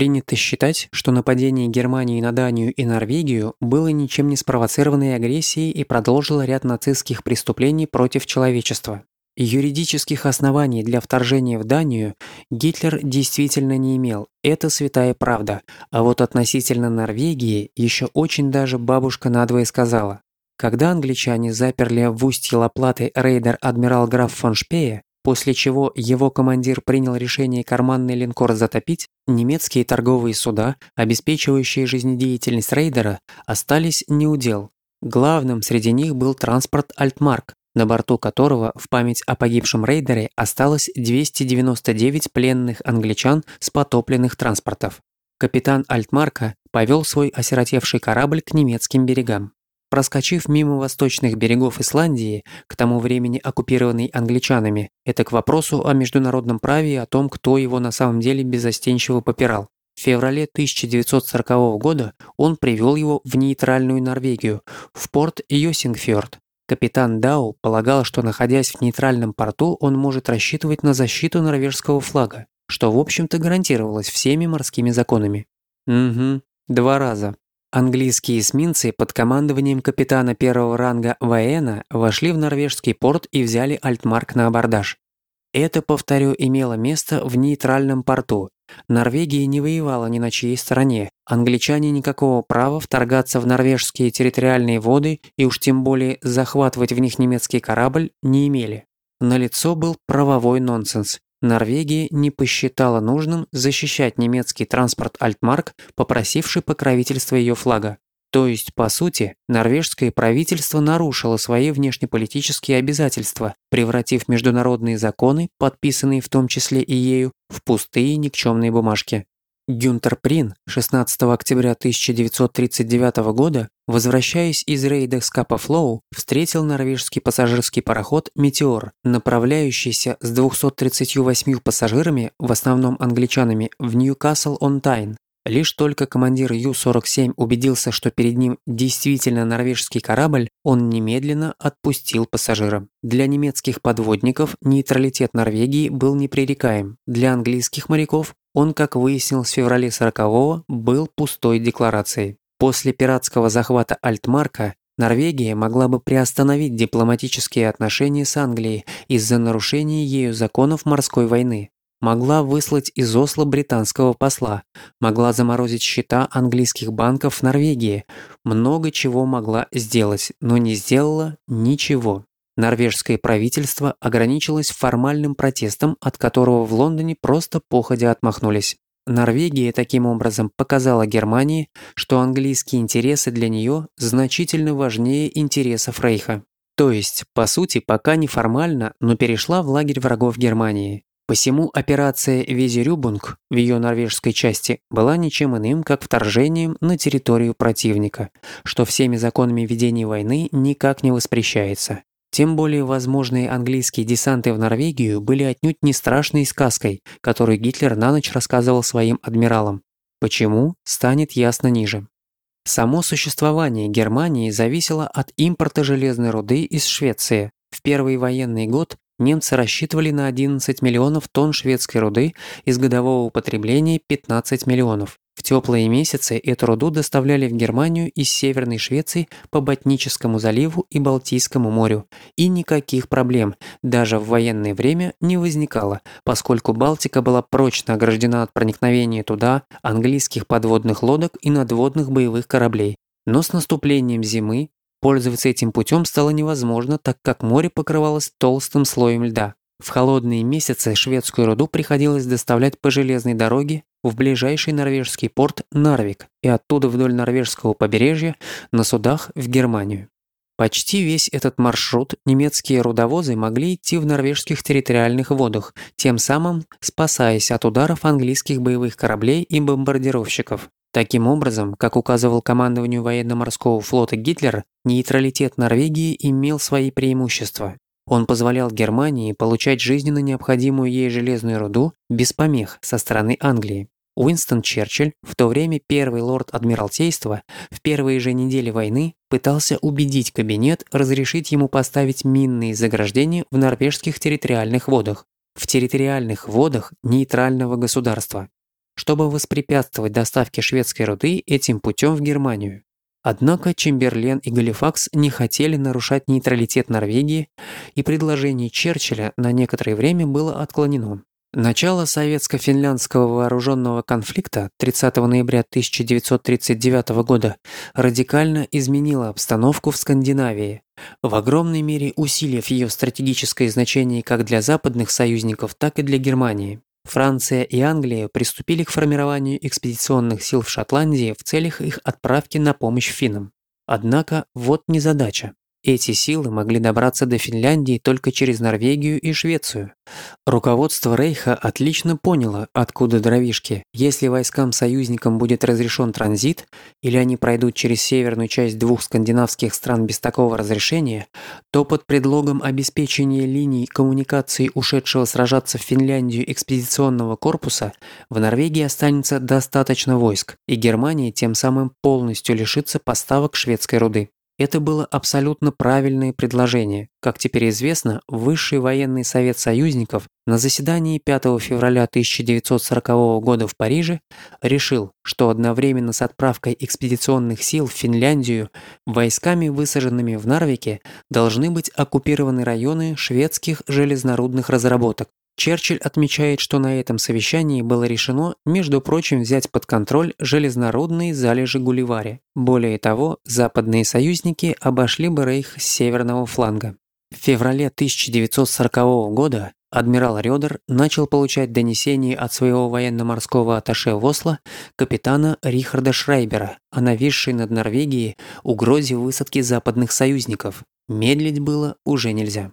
Принято считать, что нападение Германии на Данию и Норвегию было ничем не спровоцированной агрессией и продолжило ряд нацистских преступлений против человечества. Юридических оснований для вторжения в Данию Гитлер действительно не имел, это святая правда, а вот относительно Норвегии еще очень даже бабушка надвое сказала. Когда англичане заперли в устье Лаплаты рейдер адмирал граф фон Шпее, после чего его командир принял решение карманный линкор затопить, немецкие торговые суда, обеспечивающие жизнедеятельность рейдера, остались неудел. Главным среди них был транспорт «Альтмарк», на борту которого в память о погибшем рейдере осталось 299 пленных англичан с потопленных транспортов. Капитан Альтмарка повел свой осиротевший корабль к немецким берегам. Проскочив мимо восточных берегов Исландии, к тому времени оккупированной англичанами, это к вопросу о международном праве и о том, кто его на самом деле беззастенчиво попирал. В феврале 1940 года он привел его в нейтральную Норвегию, в порт Йосингфьорд. Капитан Дау полагал, что находясь в нейтральном порту, он может рассчитывать на защиту норвежского флага, что в общем-то гарантировалось всеми морскими законами. Угу, два раза. Английские эсминцы под командованием капитана первого ранга Ваэна вошли в норвежский порт и взяли Альтмарк на абордаж. Это, повторю, имело место в нейтральном порту. Норвегия не воевала ни на чьей стороне. Англичане никакого права вторгаться в норвежские территориальные воды и уж тем более захватывать в них немецкий корабль не имели. На лицо был правовой нонсенс. Норвегия не посчитала нужным защищать немецкий транспорт «Альтмарк», попросивший покровительства ее флага. То есть, по сути, норвежское правительство нарушило свои внешнеполитические обязательства, превратив международные законы, подписанные в том числе и ею, в пустые никчемные бумажки. Гюнтер Прин 16 октября 1939 года, возвращаясь из рейда Скапа Флоу, встретил норвежский пассажирский пароход «Метеор», направляющийся с 238 пассажирами, в основном англичанами, в Ньюкасл-он-Тайн. Лишь только командир Ю-47 убедился, что перед ним действительно норвежский корабль, он немедленно отпустил пассажира. Для немецких подводников нейтралитет Норвегии был непререкаем. Для английских моряков он, как выяснил с февраля 40-го, был пустой декларацией. После пиратского захвата Альтмарка Норвегия могла бы приостановить дипломатические отношения с Англией из-за нарушения ею законов морской войны. Могла выслать из Осло британского посла, могла заморозить счета английских банков в Норвегии, много чего могла сделать, но не сделала ничего. Норвежское правительство ограничилось формальным протестом, от которого в Лондоне просто походя отмахнулись. Норвегия таким образом показала Германии, что английские интересы для нее значительно важнее интересов Рейха. То есть, по сути, пока неформально, но перешла в лагерь врагов Германии. Посему операция Визерюбунг в ее норвежской части была ничем иным, как вторжением на территорию противника, что всеми законами ведения войны никак не воспрещается. Тем более возможные английские десанты в Норвегию были отнюдь не страшной сказкой, которую Гитлер на ночь рассказывал своим адмиралам. Почему, станет ясно ниже. Само существование Германии зависело от импорта железной руды из Швеции. В первый военный год немцы рассчитывали на 11 миллионов тонн шведской руды из годового употребления 15 миллионов. В теплые месяцы эту руду доставляли в Германию из Северной Швеции по Ботническому заливу и Балтийскому морю. И никаких проблем, даже в военное время, не возникало, поскольку Балтика была прочно ограждена от проникновения туда английских подводных лодок и надводных боевых кораблей. Но с наступлением зимы пользоваться этим путем стало невозможно, так как море покрывалось толстым слоем льда. В холодные месяцы шведскую руду приходилось доставлять по железной дороге в ближайший норвежский порт Нарвик и оттуда вдоль норвежского побережья на судах в Германию. Почти весь этот маршрут немецкие рудовозы могли идти в норвежских территориальных водах, тем самым спасаясь от ударов английских боевых кораблей и бомбардировщиков. Таким образом, как указывал командованию военно-морского флота Гитлер, нейтралитет Норвегии имел свои преимущества. Он позволял Германии получать жизненно необходимую ей железную руду без помех со стороны Англии. Уинстон Черчилль, в то время первый лорд Адмиралтейства, в первые же недели войны пытался убедить кабинет разрешить ему поставить минные заграждения в норвежских территориальных водах, в территориальных водах нейтрального государства. Чтобы воспрепятствовать доставке шведской руды этим путем в Германию. Однако Чемберлен и Галифакс не хотели нарушать нейтралитет Норвегии, и предложение Черчилля на некоторое время было отклонено. Начало советско-финляндского вооруженного конфликта 30 ноября 1939 года радикально изменило обстановку в Скандинавии, в огромной мере усилив ее стратегическое значение как для западных союзников, так и для Германии. Франция и Англия приступили к формированию экспедиционных сил в Шотландии в целях их отправки на помощь финнам. Однако вот незадача. Эти силы могли добраться до Финляндии только через Норвегию и Швецию. Руководство Рейха отлично поняло, откуда дровишки. Если войскам-союзникам будет разрешен транзит, или они пройдут через северную часть двух скандинавских стран без такого разрешения, то под предлогом обеспечения линий коммуникации ушедшего сражаться в Финляндию экспедиционного корпуса в Норвегии останется достаточно войск, и Германия тем самым полностью лишится поставок шведской руды. Это было абсолютно правильное предложение. Как теперь известно, Высший военный совет союзников на заседании 5 февраля 1940 года в Париже решил, что одновременно с отправкой экспедиционных сил в Финляндию войсками, высаженными в Нарвике, должны быть оккупированы районы шведских железнорудных разработок. Черчилль отмечает, что на этом совещании было решено, между прочим, взять под контроль железнорудные залежи Гулливари. Более того, западные союзники обошли бы Рейх с северного фланга. В феврале 1940 года адмирал Рёдер начал получать донесения от своего военно-морского атташе в Осло капитана Рихарда Шрайбера о нависшей над Норвегией угрозе высадки западных союзников. Медлить было уже нельзя.